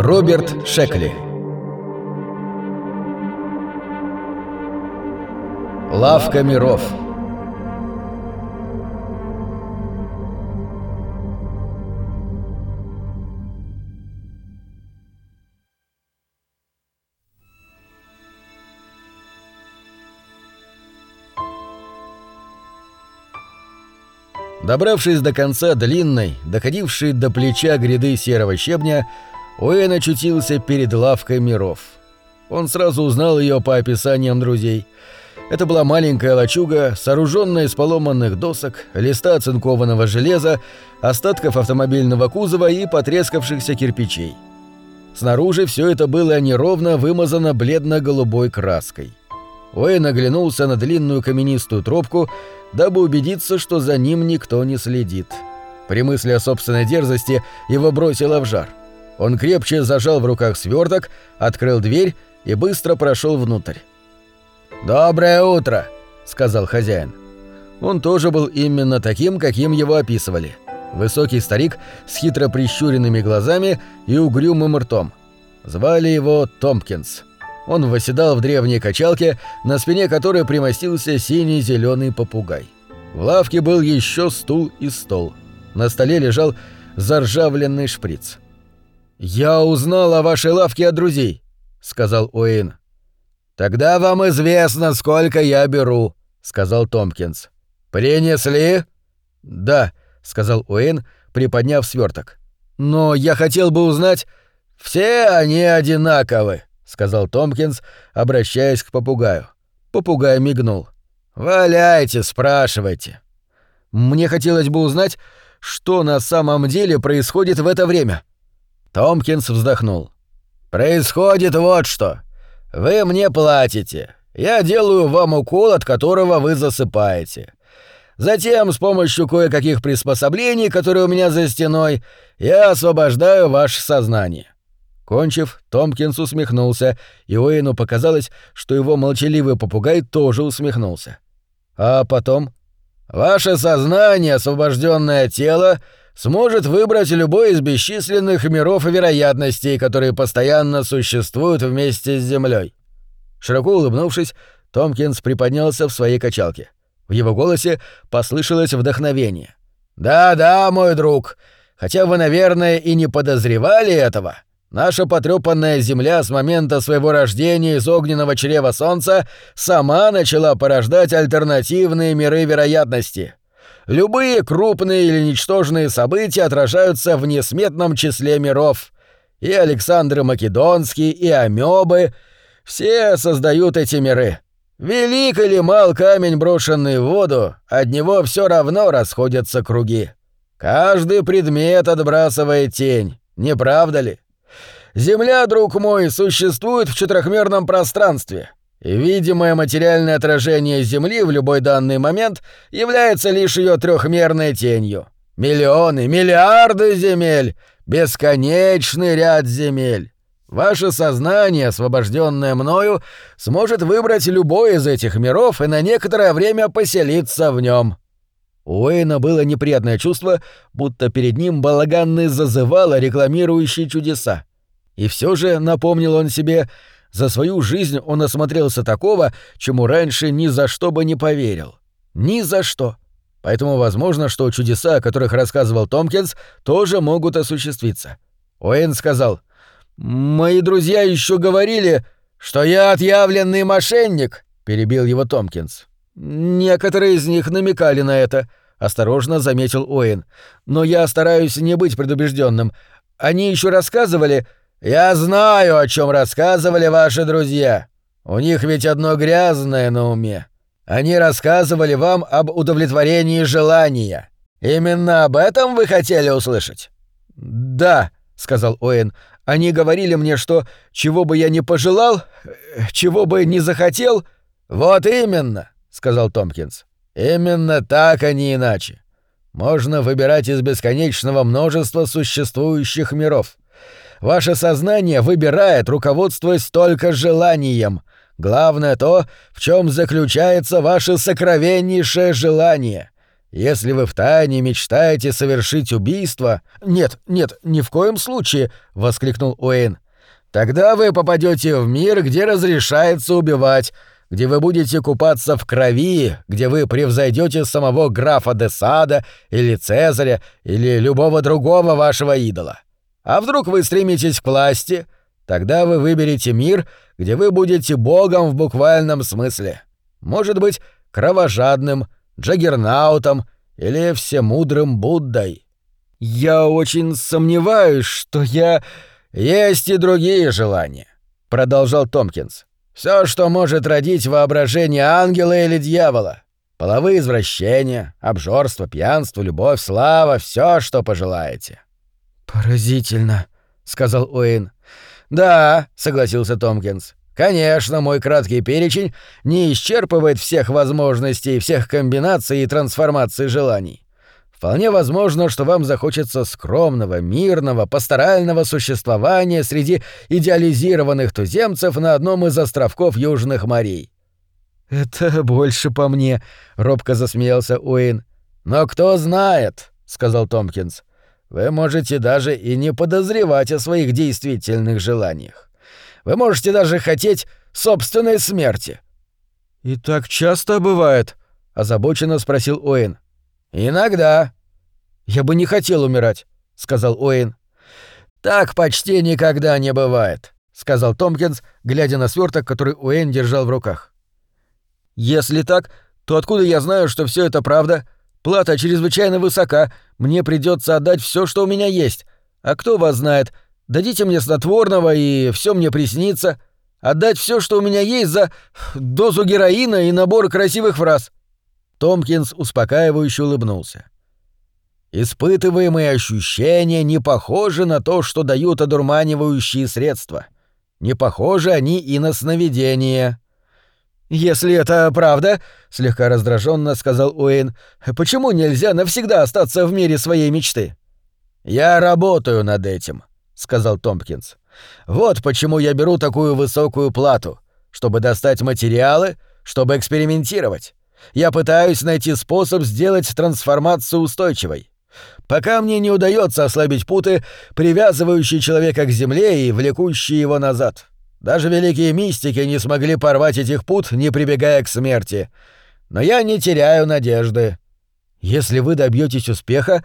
Роберт Шекли. Лавка миров. Добравшись до конца длинной, доходившей до плеча гряды серого щебня, Уэйн очутился перед лавкой миров. Он сразу узнал ее по описаниям друзей. Это была маленькая лачуга, сооруженная из поломанных досок, листа оцинкованного железа, остатков автомобильного кузова и потрескавшихся кирпичей. Снаружи все это было неровно вымазано бледно-голубой краской. Уэйн оглянулся на длинную каменистую тропку, дабы убедиться, что за ним никто не следит. При мысли о собственной дерзости его бросило в жар. Он крепче зажал в руках сверток, открыл дверь и быстро прошел внутрь. «Доброе утро!» — сказал хозяин. Он тоже был именно таким, каким его описывали. Высокий старик с хитро прищуренными глазами и угрюмым ртом. Звали его Томпкинс. Он восседал в древней качалке, на спине которой примостился синий-зеленый попугай. В лавке был еще стул и стол. На столе лежал заржавленный шприц. «Я узнал о вашей лавке от друзей», — сказал Уэйн. «Тогда вам известно, сколько я беру», — сказал Томпкинс. «Принесли?» «Да», — сказал Уэйн, приподняв сверток. «Но я хотел бы узнать...» «Все они одинаковы», сказал Томпкинс, обращаясь к попугаю. Попугай мигнул. «Валяйте, спрашивайте». «Мне хотелось бы узнать, что на самом деле происходит в это время». Томпкинс вздохнул. «Происходит вот что. Вы мне платите. Я делаю вам укол, от которого вы засыпаете. Затем, с помощью кое-каких приспособлений, которые у меня за стеной, я освобождаю ваше сознание. Кончив, Томпкинс усмехнулся, и Уэйну показалось, что его молчаливый попугай тоже усмехнулся. А потом... «Ваше сознание, освобожденное тело, сможет выбрать любой из бесчисленных миров и вероятностей, которые постоянно существуют вместе с Землей. Широко улыбнувшись, Томпкинс приподнялся в своей качалке. В его голосе послышалось вдохновение. «Да-да, мой друг, хотя вы, наверное, и не подозревали этого, Наша потрёпанная Земля с момента своего рождения из огненного чрева Солнца сама начала порождать альтернативные миры вероятности. Любые крупные или ничтожные события отражаются в несметном числе миров. И Александр Македонский, и Амёбы — все создают эти миры. Велик или мал камень, брошенный в воду, от него всё равно расходятся круги. Каждый предмет отбрасывает тень, не правда ли? Земля, друг мой, существует в четырехмерном пространстве, видимое материальное отражение Земли в любой данный момент является лишь ее трехмерной тенью. Миллионы, миллиарды земель, бесконечный ряд земель. Ваше сознание, освобожденное мною, сможет выбрать любой из этих миров и на некоторое время поселиться в нем. У Уэйна было неприятное чувство, будто перед ним балаганный зазывало рекламирующие чудеса. И все же, напомнил он себе, за свою жизнь он осмотрелся такого, чему раньше ни за что бы не поверил. Ни за что. Поэтому возможно, что чудеса, о которых рассказывал Томпкинс, тоже могут осуществиться. Уэйн сказал, «Мои друзья еще говорили, что я отъявленный мошенник», — перебил его Томпкинс. «Некоторые из них намекали на это», — осторожно заметил Уэйн. «Но я стараюсь не быть предубежденным. Они еще рассказывали, «Я знаю, о чем рассказывали ваши друзья. У них ведь одно грязное на уме. Они рассказывали вам об удовлетворении желания. Именно об этом вы хотели услышать?» «Да», — сказал Оэн. «Они говорили мне, что чего бы я ни пожелал, чего бы ни захотел...» «Вот именно», — сказал Томпкинс. «Именно так, а не иначе. Можно выбирать из бесконечного множества существующих миров. Ваше сознание выбирает, руководствуясь только желанием. Главное то, в чем заключается ваше сокровеннейшее желание. Если вы втайне мечтаете совершить убийство... Нет, нет, ни в коем случае, воскликнул Уэйн. Тогда вы попадете в мир, где разрешается убивать, где вы будете купаться в крови, где вы превзойдете самого графа де Сада или Цезаря или любого другого вашего идола. А вдруг вы стремитесь к власти, тогда вы выберете мир, где вы будете богом в буквальном смысле. Может быть, кровожадным, Джаггернаутом или всемудрым Буддой. Я очень сомневаюсь, что я... Есть и другие желания, продолжал Томпкинс. Все, что может родить воображение ангела или дьявола. Половые извращения, обжорство, пьянство, любовь, слава, все, что пожелаете. Поразительно, сказал Уэйн. Да, согласился Томпкинс. Конечно, мой краткий перечень не исчерпывает всех возможностей, всех комбинаций и трансформаций желаний. Вполне возможно, что вам захочется скромного, мирного, пасторального существования среди идеализированных туземцев на одном из островков Южных морей. «Это больше по мне», — робко засмеялся Уэйн. «Но кто знает», — сказал Томпкинс. «Вы можете даже и не подозревать о своих действительных желаниях. Вы можете даже хотеть собственной смерти». «И так часто бывает?» — озабоченно спросил Оэн. «Иногда». «Я бы не хотел умирать», — сказал Оэн. «Так почти никогда не бывает», — сказал Томпкинс, глядя на сверток, который Уэйн держал в руках. «Если так, то откуда я знаю, что все это правда? Плата чрезвычайно высока, мне придется отдать все, что у меня есть. А кто вас знает, Дадите мне снотворного, и все мне приснится. Отдать все, что у меня есть, за дозу героина и набор красивых фраз». Томпкинс успокаивающе улыбнулся. «Испытываемые ощущения не похожи на то, что дают одурманивающие средства. Не похожи они и на сновидения». «Если это правда», — слегка раздраженно сказал Уэйн, — «почему нельзя навсегда остаться в мире своей мечты?» «Я работаю над этим», сказал Томпкинс. Вот почему я беру такую высокую плату, чтобы достать материалы, чтобы экспериментировать. Я пытаюсь найти способ сделать трансформацию устойчивой. Пока мне не удается ослабить путы, привязывающие человека к земле и влекущие его назад. Даже великие мистики не смогли порвать этих пут, не прибегая к смерти. Но я не теряю надежды. Если вы добьетесь успеха,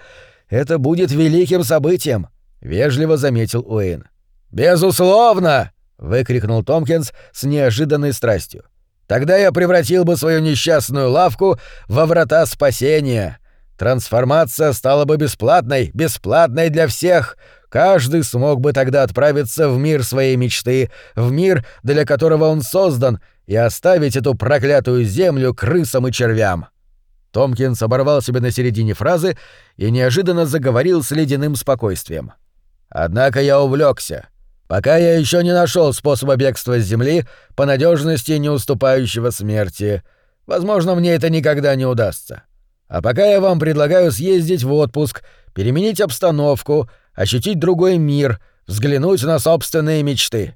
это будет великим событием, вежливо заметил Уэйн. «Безусловно!» — выкрикнул Томпкинс с неожиданной страстью. «Тогда я превратил бы свою несчастную лавку во врата спасения. Трансформация стала бы бесплатной, бесплатной для всех. Каждый смог бы тогда отправиться в мир своей мечты, в мир, для которого он создан, и оставить эту проклятую землю крысам и червям». Томпкинс оборвал себя на середине фразы и неожиданно заговорил с ледяным спокойствием. — Однако я увлекся, пока я еще не нашел способа бегства с Земли по надежности не уступающего смерти. Возможно, мне это никогда не удастся. А пока я вам предлагаю съездить в отпуск, переменить обстановку, ощутить другой мир, взглянуть на собственные мечты.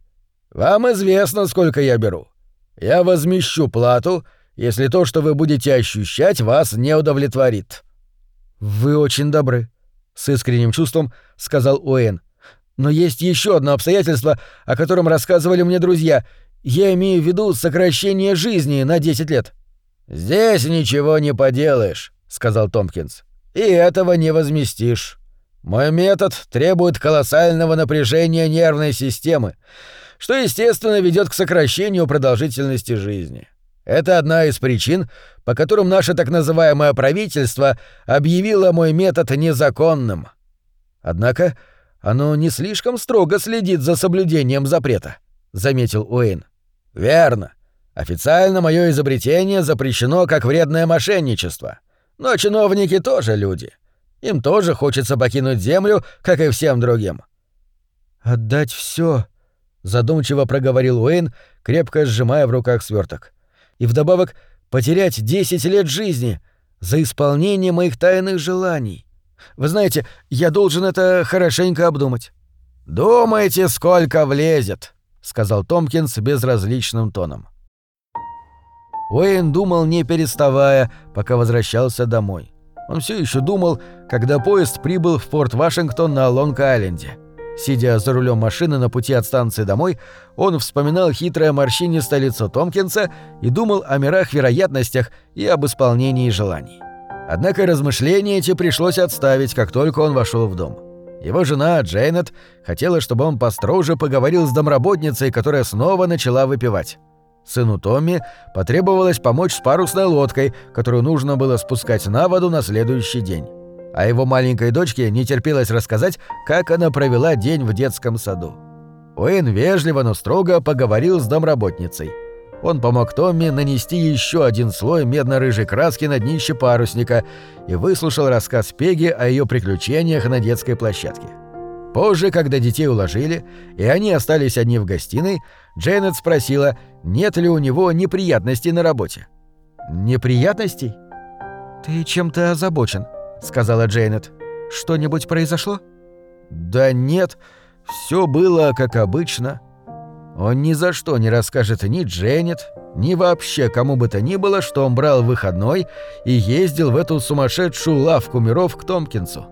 Вам известно, сколько я беру. Я возмещу плату, если то, что вы будете ощущать, вас не удовлетворит». «Вы очень добры», — с искренним чувством сказал Уэйн. Но есть еще одно обстоятельство, о котором рассказывали мне друзья. Я имею в виду сокращение жизни на 10 лет. Здесь ничего не поделаешь, сказал Томпкинс. И этого не возместишь. Мой метод требует колоссального напряжения нервной системы, что, естественно, ведет к сокращению продолжительности жизни. Это одна из причин, по которым наше так называемое правительство объявило мой метод незаконным. Однако оно не слишком строго следит за соблюдением запрета», — заметил Уэйн. «Верно. Официально мое изобретение запрещено как вредное мошенничество. Но чиновники тоже люди. Им тоже хочется покинуть Землю, как и всем другим». «Отдать все, задумчиво проговорил Уэйн, крепко сжимая в руках сверток. «И вдобавок потерять 10 лет жизни за исполнение моих тайных желаний. Вы знаете, я должен это хорошенько обдумать». «Думайте, сколько влезет», — сказал Томпкинс безразличным тоном. Уэйн думал, не переставая, пока возвращался домой. Он все еще думал, когда поезд прибыл в порт Вашингтон на Лонг-Айленде. Сидя за рулем машины на пути от станции домой, он вспоминал хитрое морщинистое лицо Томпкинса и думал о мирах вероятностях и об исполнении желаний. Однако размышления эти пришлось отставить, как только он вошел в дом. Его жена, Джейнет, хотела, чтобы он построже поговорил с домработницей, которая снова начала выпивать. Сыну Томми потребовалось помочь с парусной лодкой, которую нужно было спускать на воду на следующий день. А его маленькой дочке не терпелось рассказать, как она провела день в детском саду. Уэйн вежливо, но строго поговорил с домработницей. Он помог Томми нанести еще один слой медно-рыжей краски на днище парусника и выслушал рассказ Пеги о ее приключениях на детской площадке. Позже, когда детей уложили, и они остались одни в гостиной, Джейнет спросила, нет ли у него неприятностей на работе. «Неприятностей?» «Ты чем-то озабочен», — сказала Джейнет. «Что-нибудь произошло?» «Да нет, все было как обычно». Он ни за что не расскажет ни Джейнет, ни вообще кому бы то ни было, что он брал выходной и ездил в эту сумасшедшую лавку миров к Томпкинсу.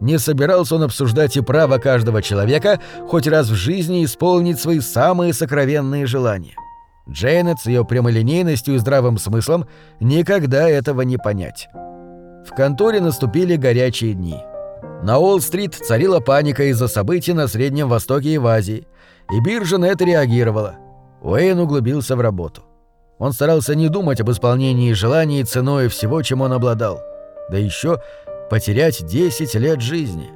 Не собирался он обсуждать и право каждого человека хоть раз в жизни исполнить свои самые сокровенные желания. Джейнет с ее прямолинейностью и здравым смыслом никогда этого не понять. В конторе наступили горячие дни. На Уолл-стрит царила паника из-за событий на Среднем Востоке и в Азии, и биржа на это реагировала. Уэйн углубился в работу. Он старался не думать об исполнении желаний ценой всего, чем он обладал. Да еще Потерять 10 лет жизни.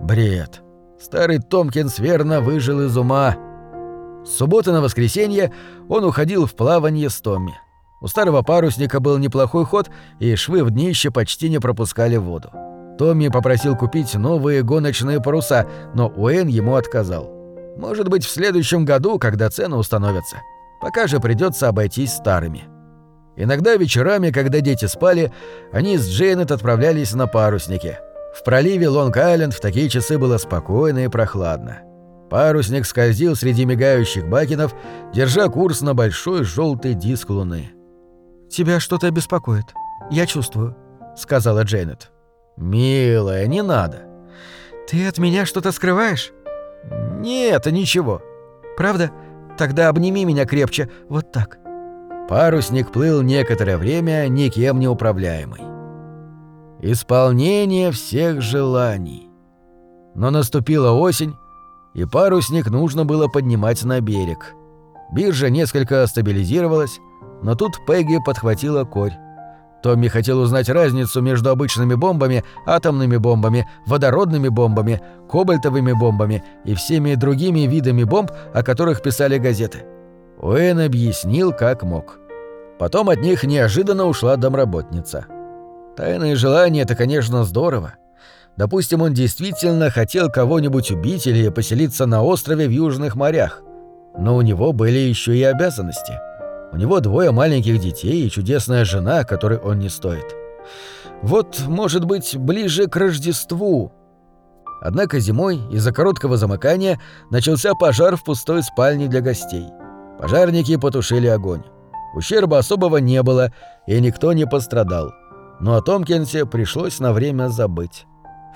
Бред. Старый Томкинс верно выжил из ума. С субботы на воскресенье он уходил в плавание с Томми. У старого парусника был неплохой ход, и швы в днище почти не пропускали воду. Томми попросил купить новые гоночные паруса, но Уэйн ему отказал. Может быть, в следующем году, когда цены установятся. Пока же придется обойтись старыми. Иногда вечерами, когда дети спали, они с Джейнет отправлялись на паруснике. В проливе Лонг-Айленд в такие часы было спокойно и прохладно. Парусник скользил среди мигающих бакенов, держа курс на большой желтый диск луны. «Тебя что-то беспокоит. Я чувствую», — сказала Джейнет. «Милая, не надо». «Ты от меня что-то скрываешь?» «Нет, ничего». «Правда? Тогда обними меня крепче, вот так». Парусник плыл некоторое время никем не управляемый. Исполнение всех желаний. Но наступила осень, и парусник нужно было поднимать на берег. Биржа несколько стабилизировалась, но тут Пегги подхватила корь. Томми хотел узнать разницу между обычными бомбами, атомными бомбами, водородными бомбами, кобальтовыми бомбами и всеми другими видами бомб, о которых писали газеты. Уэйн объяснил, как мог. Потом от них неожиданно ушла домработница. Тайные желания — это, конечно, здорово. Допустим, он действительно хотел кого-нибудь убить или поселиться на острове в Южных морях. Но у него были еще и обязанности. У него двое маленьких детей и чудесная жена, которой он не стоит. Вот, может быть, ближе к Рождеству. Однако зимой из-за короткого замыкания начался пожар в пустой спальне для гостей. Пожарники потушили огонь. Ущерба особого не было, и никто не пострадал. Но о Томкинсе пришлось на время забыть.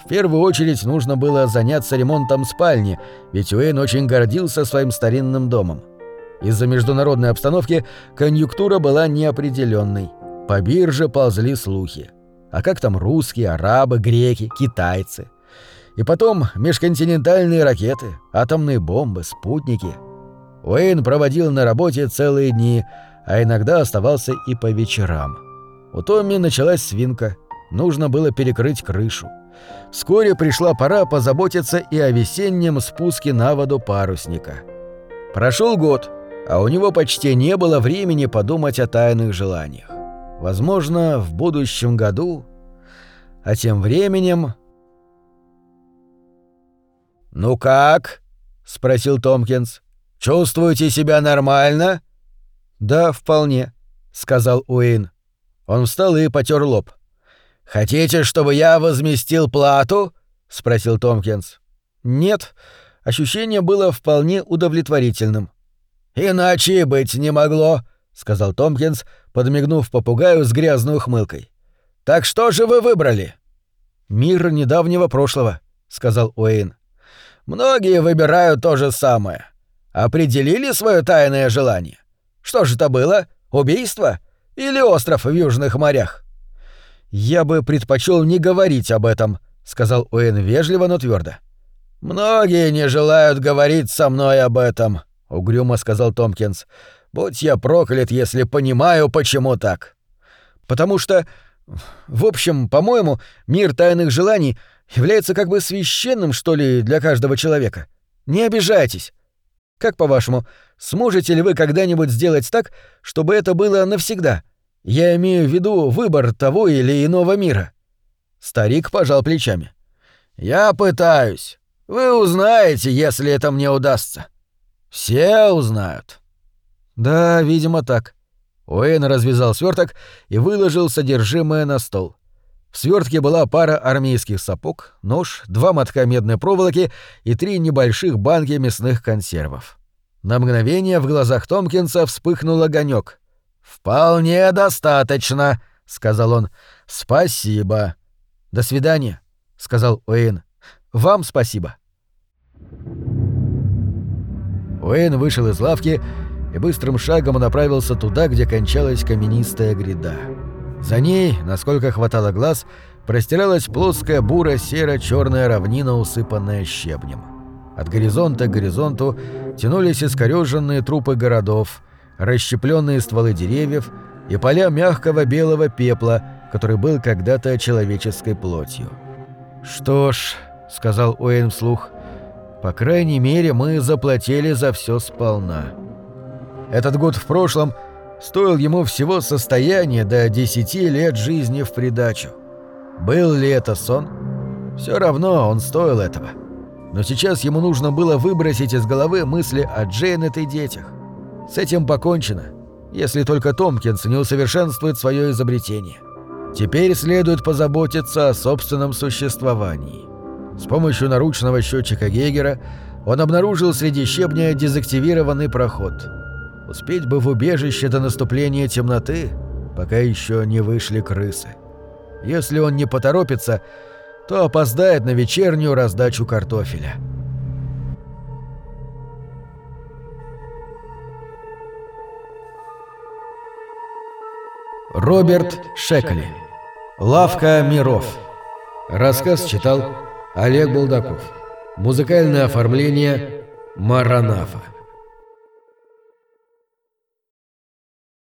В первую очередь нужно было заняться ремонтом спальни, ведь Уэйн очень гордился своим старинным домом. Из-за международной обстановки конъюнктура была неопределенной. По бирже ползли слухи. А как там русские, арабы, греки, китайцы? И потом межконтинентальные ракеты, атомные бомбы, спутники. Уэйн проводил на работе целые дни, а иногда оставался и по вечерам. У Томми началась свинка, нужно было перекрыть крышу. Вскоре пришла пора позаботиться и о весеннем спуске на воду парусника. Прошел год, а у него почти не было времени подумать о тайных желаниях. Возможно, в будущем году... А тем временем... «Ну как?» — спросил Томпкинс. «Чувствуете себя нормально?» «Да, вполне», — сказал Уэйн. Он встал и потер лоб. «Хотите, чтобы я возместил плату?» — спросил Томпкинс. «Нет, ощущение было вполне удовлетворительным». «Иначе быть не могло», — сказал Томпкинс, подмигнув попугаю с грязной ухмылкой. Так что же вы выбрали?» «Мир недавнего прошлого», — сказал Уэйн. «Многие выбирают то же самое. Определили свое тайное желание? Что же это было? Убийство? Или остров в Южных морях?» «Я бы предпочел не говорить об этом», — сказал Уэйн вежливо, но твердо. «Многие не желают говорить со мной об этом», — угрюмо сказал Томпкинс. «Будь я проклят, если понимаю, почему так». «Потому что в общем, по-моему, мир тайных желаний является как бы священным, что ли, для каждого человека. Не обижайтесь. Как по-вашему, сможете ли вы когда-нибудь сделать так, чтобы это было навсегда? Я имею в виду выбор того или иного мира. Старик пожал плечами. Я пытаюсь. Вы узнаете, если это мне удастся. Все узнают. Да, видимо, так. Уэйн развязал сверток и выложил содержимое на стол. В свертке была пара армейских сапог, нож, два мотка медной проволоки и три небольших банки мясных консервов. На мгновение в глазах Томпкинса вспыхнул огонек. «Вполне достаточно», — сказал он. «Спасибо». «До свидания», — сказал Уэйн. «Вам спасибо». Уэйн вышел из лавки и быстрым шагом направился туда, где кончалась каменистая гряда. За ней, насколько хватало глаз, простиралась плоская буро-серо-черная равнина, усыпанная щебнем. От горизонта к горизонту тянулись искорёженные трупы городов, расщепленные стволы деревьев и поля мягкого белого пепла, который был когда-то человеческой плотью. «Что ж», — сказал Уэйн вслух, — «по крайней мере мы заплатили за все сполна». Этот год в прошлом стоил ему всего состояние до десяти лет жизни в придачу. Был ли это сон? Все равно он стоил этого. Но сейчас ему нужно было выбросить из головы мысли о Джейнет и детях. С этим покончено, если только Томпкинс не усовершенствует свое изобретение. Теперь следует позаботиться о собственном существовании. С помощью наручного счетчика Гейгера он обнаружил среди щебня дезактивированный проход — Успеть бы в убежище до наступления темноты, пока еще не вышли крысы. Если он не поторопится, то опоздает на вечернюю раздачу картофеля. Роберт Шекли. Лавка миров. Рассказ читал Олег Булдаков. Музыкальное оформление Маранафа.